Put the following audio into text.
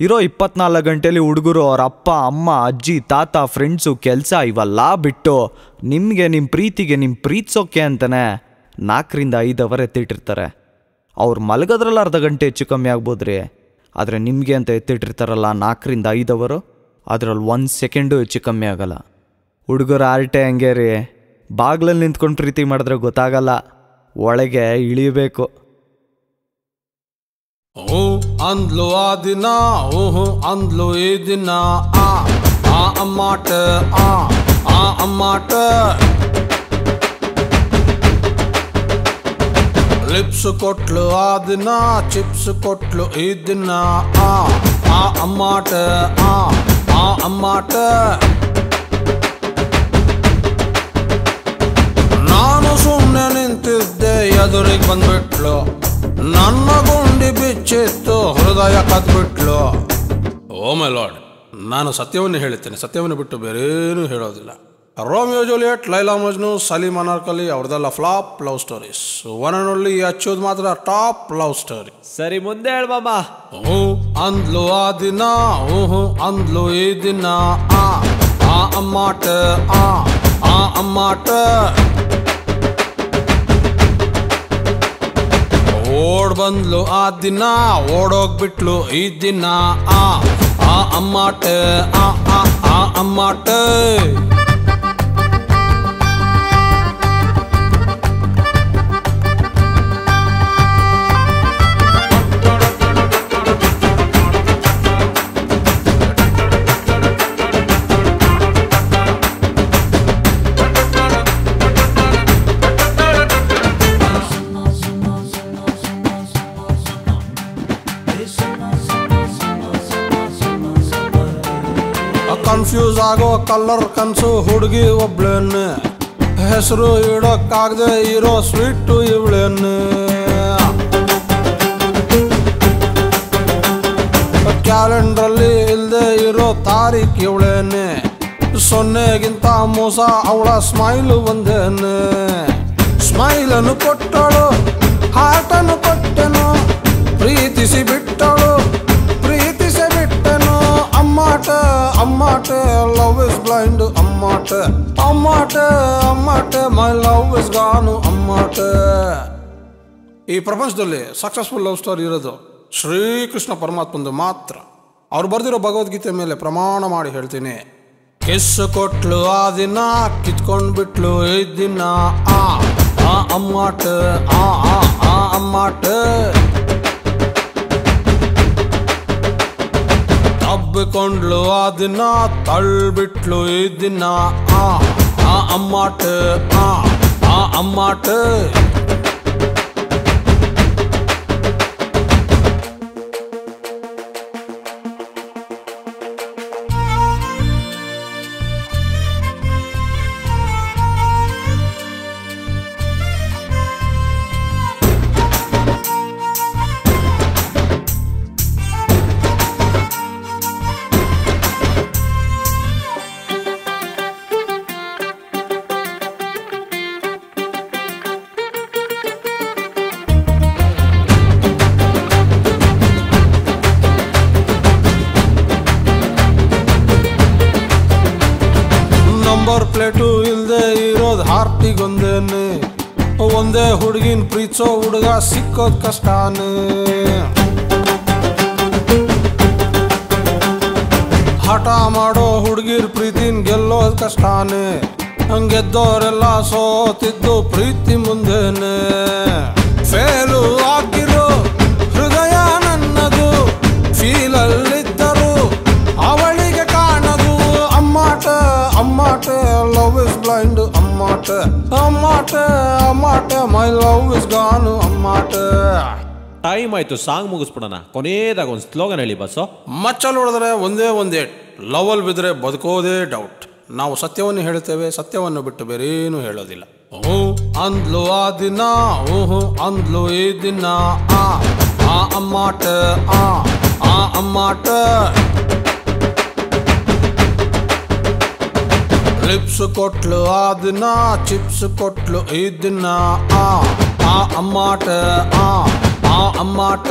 ಇರೋ ಇಪ್ಪತ್ನಾಲ್ಕು ಗಂಟೆಲಿ ಹುಡುಗರು ಅವ್ರ ಅಪ್ಪ, ಅಮ್ಮ, ಅಜ್ಜಿ, ತಾತ ಫ್ರೆಂಡ್ಸು ಕೆಲಸ ಇವೆಲ್ಲ ಬಿಟ್ಟು ನಿಮಗೆ ನಿಮ್ಮ ಪ್ರೀತಿಗೆ ನಿಮ್ಮ ಪ್ರೀತಿಸೋಕೆ ಅಂತಾನೆ ನಾಲ್ಕರಿಂದ ಐದು ಅವರ್ ಎತ್ತಿಟ್ಟಿರ್ತಾರೆ. ಅವ್ರು ಮಲಗೋದ್ರಲ್ಲಿ ಅರ್ಧ ಗಂಟೆ ಹೆಚ್ಚು ಕಮ್ಮಿ ಆಗ್ಬೋದ್ರಿ. ಆದರೆ ನಿಮಗೆ ಅಂತ ಎತ್ತಿಟ್ಟಿರ್ತಾರಲ್ಲ ನಾಲ್ಕರಿಂದ ಐದು ಅವರು, ಅದರಲ್ಲಿ ಒಂದು ಸೆಕೆಂಡು ಹೆಚ್ಚು ಕಮ್ಮಿ ಆಗಲ್ಲ. ಹುಡುಗರು ಆರ್ಟೆ ಹಂಗೆ ರೀ. ಬಾಗ್ಲಲ್ಲಿ ನಿಂತ್ಕೊಂಡು ಪ್ರೀತಿ ಮಾಡಿದ್ರೆ ಗೊತ್ತಾಗಲ್ಲ. ಒಳಗೆ ಇಳಿಬೇಕು. ಹ್ಞೂ ಅಂದ್ಲು ಆ ದಿನ ಹ್ಞೂ ಅಂದ್ಲು ಈ ದಿನ ಆ ಆ ಅಮ್ಮಾಟ ಆ ಆ ಅಮ್ಮಾಟ ಲಿಪ್ಸ್ ಕೊಟ್ಲು ಆ ದಿನ ಚಿಪ್ಸ್ ಕೊಟ್ಲು ಈ ದಿನ ಆ ಆ ಅಮ್ಮಾಟ ಆ ಆ ಅಮ್ಮಾಟ ನಾನು ಸುಮ್ಮನೆ ನಿಂತಿದ್ದೆ ಎದುರಿಗೆ ಬಂದ್ಬಿಟ್ಲು ನನ್ನ ಗುಂಡಿ ಬಿಚ್ಚಿತ್ತು ಕದ್ಬಿಟ್ಲು ಓ ಮೈ ಲಾರ್ಡ್ ನಾನು ಸತ್ಯವನ್ನು ಹೇಳುತ್ತೇನೆ. ಸತ್ಯವನ್ನು ಬಿಟ್ಟು ಬೇರೇನೂ ಹೇಳೋದಿಲ್ಲ. Romeo Juliet Laila Majnu Salim Anarkali ಅವ್ರದ್ದೆಲ್ಲ flop love stories. One and only ಹಚ್ಚೋದು ಮಾತ್ರ ಟಾಪ್ ಲವ್ ಸ್ಟೋರಿ. ಸರಿ ಮುಂದೆ ಹೇಳ್ಬಮ್ಮ ಹ್ಞೂ ಅಂದ್ಲು ಆ ದಿನ ಹ್ಞೂ ಅಂದ್ಲು ಈ ದಿನ. ಆ ಆ ಅಮ್ಮಾಟ ಆ ಆ ಅಮ್ಮಾಟ. ಬಂದ್ಲು ಆ ದಿನ ಓಡೋಗ್ಬಿಟ್ಲು ಈ ದಿನ ಆ ಆ ಅಮ್ಮಾಟ ಆ ಆ ಆ ಅಮ್ಮಾಟ ಕನ್ಫ್ಯೂಸ್ ಆಗೋ ಕಲ್ಲರ್ ಕನಸು ಹುಡುಗಿ ಒಬ್ಳೇನೆ. ಹೆಸರು ಇಡೋಕ್ಕಾಗದೆ ಇರೋ ಸ್ವೀಟು ಇವಳೇನೆ. ಕ್ಯಾಲೆಂಡ್ರಲ್ಲಿ ಇಲ್ಲದೆ ಇರೋ ತಾರೀಖ್ ಇವಳೇನೆ. ಸೊನ್ನೆಗಿಂತ ಮೋಸ ಅವಳ ಸ್ಮೈಲು ಒಂದೇನೆ. ಸ್ಮೈಲನ್ನು ಕೊಟ್ಟಳು ಹಾಟನ್ನು ಕೊಟ್ಟನು, ಪ್ರೀತಿಸಿ ಬಿಟ್ಟಳು. ಬ್ಲೈಂಡ್ ಅಮ್ಮಾಟ ಅಮ್ಮಾಟ ಅಮ್ಮಾಟ ಮೈ ಲವ್ ಇಸ್ ಗಾನು ಅಮ್ಮಾಟ. ಈ ಪ್ರಪಂಚದಲ್ಲಿ ಸಕ್ಸಸ್ಫುಲ್ ಲವ್ ಸ್ಟೋರಿ ಇರೋದು ಶ್ರೀಕೃಷ್ಣ ಪರಮಾತ್ಮಂದು ಮಾತ್ರ. ಅವ್ರು ಬರೆದಿರೋ ಭಗವದ್ಗೀತೆ ಮೇಲೆ ಪ್ರಮಾಣ ಮಾಡಿ ಹೇಳ್ತೀನಿ. ಕಿಸ್ ಕೊಟ್ಲು ಆ ದಿನ, ಕಿತ್ಕೊಂಡ್ ಬಿಟ್ಲು ಈ ಆ ಅಮ್ಮಾಟ ಆ ಅಮ್ಮಾಟ. ತಬ್ಬಿಕೊಂಡ್ಲು ಆ ದಿನ ತಳ್ಬಿಟ್ಲು ಈ ದಿನ ಆ ಆ ಅಮ್ಮಾಟ ಆ ಆ ಅಮ್ಮಾಟ ನಂಬರ್ ಪ್ಲೇಟು ಇಲ್ಲದೆ ಇರೋದು ಹಾರ್ಟಿಗೊಂದೇನೆ ಒಂದೇ ಹುಡುಗಿನ ಪ್ರೀತಿಸೋ ಹುಡುಗ ಸಿಕ್ಕೋದ್ ಕಷ್ಟನೇ. ಹಠ ಮಾಡೋ ಹುಡುಗಿರ್ ಪ್ರೀತಿನ ಗೆಲ್ಲೋದ್ ಕಷ್ಟನೇ. ಹಂಗೆದ್ದೋರೆಲ್ಲ ಸೋತಿದ್ದು ಪ್ರೀತಿ ಮುಂದೆನೆ. ಫೇಲು ಆಗಿರೋ ಲವ್ ಇಸ್ ಗಾನು ಅಮ್ಮಾಟ ಟೈಮ್ ಆಯ್ತು ಸಾಂಗ್ ಮುಗಿಸ್ಬಿಡೋಣ. ಕೊನೆಯದಾಗ ಒಂದು ಸ್ಲೋಗನ್ ಹೇಳಿ ಬಸ್ಸು ಮಚ್ಚಲ್ ಹೊಡೆದ್ರೆ ಒಂದೇ ಒಂದೇ ಲವಲ್ ಬಿದ್ರೆ ಬದುಕೋದೇ ಡೌಟ್ ನಾವು ಸತ್ಯವನ್ನು ಹೇಳ್ತೇವೆ ಸತ್ಯವನ್ನು ಬಿಟ್ಟು ಬೇರೇನು ಹೇಳೋದಿಲ್ಲ. ಓ ಅಂದ್ಲು ಆ ದಿನ ಓಹ್ ಅಂದ್ಲು ಈ ದಿನ ಆ ಆ ಅಮ್ಮಾಟ ಆ ಆ ಅಮ್ಮಾಟ ಲಿಪ್ಸ್ ಕೊಟ್ಲು ಆ ದಿನ ಚಿಪ್ಸ್ ಕೊಟ್ಲು ಈ ದಿನ ಆ ಆ ಅಮ್ಮಾಟ ಆ ಆ ಅಮ್ಮಾಟ